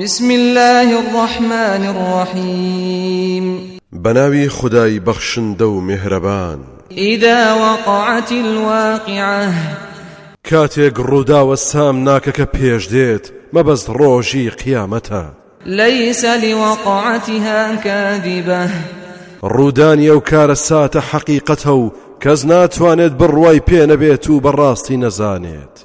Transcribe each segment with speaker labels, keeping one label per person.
Speaker 1: بسم اللە الرحمن الرحیم
Speaker 2: بەناوی خودای بەخشندە و مێهرەبان
Speaker 1: ئیدا وەقعت الواقعە
Speaker 2: کاتێک ڕووداوە سامناکەکە پێش دێت مەبەست ڕۆژی قیامەتە
Speaker 1: لەیس لوەقعتها کاذبە
Speaker 2: ڕوودانی ئەو کارە ساتە حەقیقەتە و کەس ناتوانێت بڕوای پێ نەبێت و بەڕاستی نەزانێت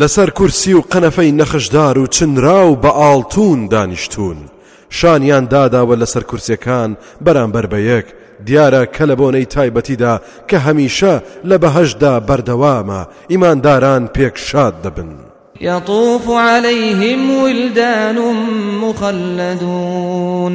Speaker 2: لەسەر کورسی و قەنەفەی نەخشدار و چنراو بە ئاڵتوون دانیشتوون، شانیان داداوە لەسەر کورسیەکان بەرامبەر بە یەک، دیارە کە لە بۆنەی تایبەتیدا کە هەمیشە لە بەهەشتدا بەردەوامە، ئیمانداران پێک شاد دەبن.
Speaker 1: یطوف علیهم ولدان مخلدون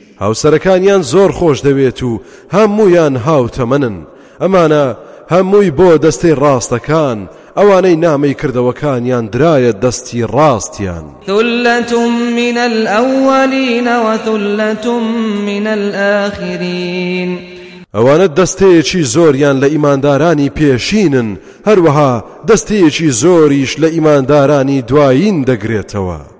Speaker 2: هاوسەرەکانیان زۆر خۆش دەوێت و هە موویان هاو تەمەنن ئەمانە هە مووی بۆ دەستەی ڕاستەکان ئەوانەی نامەی کردەوەکانیان درایە دەستی ڕاستیان
Speaker 1: تلتم من الأولین و تلتم من الآخرین
Speaker 2: ئەوانە دەستەیەکی زۆریان لە ئیماندارانی پێشینن هەروەها دەستەیەکی زۆریش لە ئیماندارانی دوایین دەگرێتەوە.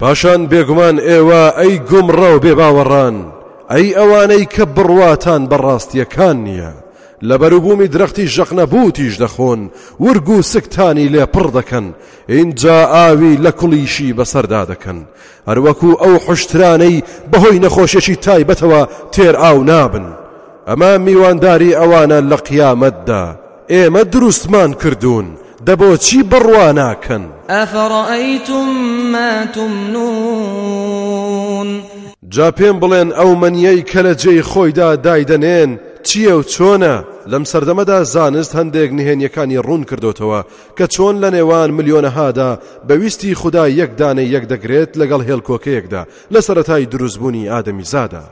Speaker 2: پاشان بێگومان ئێوە ئەی گومڕا و بێ باوەڕان، ئەی ئەوانەی کە بڕواتان بە ڕاستییەکان نییە، لە بەروبوومی درەختی ژەقنە بووتیش دەخۆن، ورگ و سکتانی لێ پڕ دەکەن، ئینجا ئاوی لە کوڵیشی بەسەردا دەکەن، هەر وەکوو ئەو حوشترانەی بەهۆی نەخۆشییەکی تایبەتەوە تێرئاو نابن. ئەمە میوانداری ئەوانە لە قیامەتدا. ئێمە دروستمان کردوون دە بۆچی
Speaker 1: بڕوا ناکەن. ئەفەڕەئەیتم ما تومنون.
Speaker 2: جا پێم بڵێن ئەو مەنیەی کە لە جێی خۆیدا دایدەنێن چییە و چۆنە لەم سەردەمەدا زانست هەندێک نهێنیەکانی ڕوون کردوتەوە کە چۆن لە نێوان ملیۆنەهادا بەویستی خوددا یەک دانە یەک دەگرێت لەگەڵ هێلکۆکەیەکدا لە سەرەتای دروستبوونی ئادەمیزادا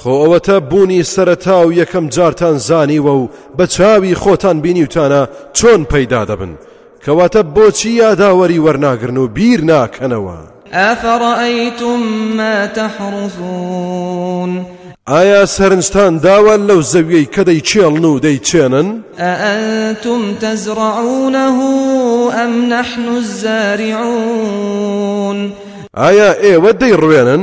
Speaker 2: خۆ ئەوەتە بوونی سەرەتا و یەکەم جارتان زانیوە و بە چاوی خۆتان بینیوتانە چۆن پەیدا دەبن کەواتە بۆچی یاداوەری وەرناگرن و بیر ناکەنەوە
Speaker 1: ئافڕئیتم ما تحرثون
Speaker 2: ئایا سەرنجتان داوە لەو زەویەی کە دەیچێڵن و دەیچێنن
Speaker 1: ئەتم تەزڕعونەه ئەم نەحن الزارعون
Speaker 2: ئایا ئێوە دەیڕوێنن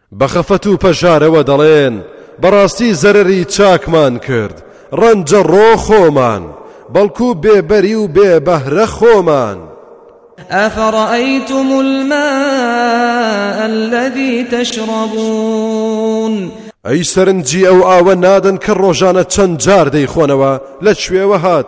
Speaker 2: بە خەفەت و پەژارەوە دەڵێن، بەڕاستی زەرەری چاکمان کرد، ڕەنجەڕۆ خۆمان، بەڵکو بێبەری و بێ بەهرە خۆمان.
Speaker 1: ئەفەڕەئەیتم الماء الذی تشربون.
Speaker 2: ئەی سەرنجی ئەو ئاوە نادەن کە ڕۆژانە چەند جار دەیخۆنەوە، لە کوێوە هات،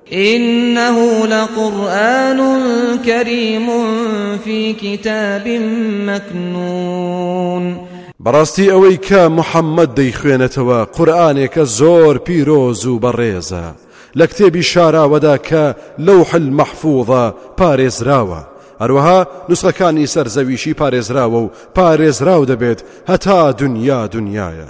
Speaker 1: انه لقرآن کریم فی کتاب مکنون
Speaker 2: بەڕاستی ئەوەی کە محەممەد دەیخوێنێتەوە قورآانێکە زۆر پیرۆز و بەڕێزە لە کتێبی شاراوەدا کە لەو حل مەحفوظە پارێزراوە هەروەها نوسخەکانی سەرزەویشی پارێزراوە و پارێزراو دەبێت هەتا دنیا دنیاە.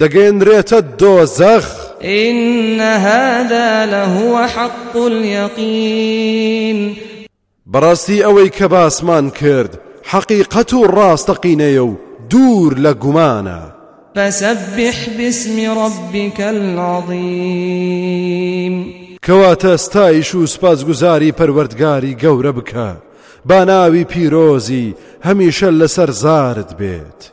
Speaker 2: دەگەێنرێتە دۆزەخ.
Speaker 1: ان هذا لهو حق اليقین
Speaker 2: بەڕاستی ئەوەی کە باسمان کرد حەقیقەت و ڕاستەقینەیە و دوور لە گومانە
Speaker 1: فسبح باسم ربك العظیم
Speaker 2: کەواتە ستایش و سوپاسگوزاری پەروەردگاری گەورە بکە با ناوی پیرۆزی هەمیشە لەسەر زارت بێت.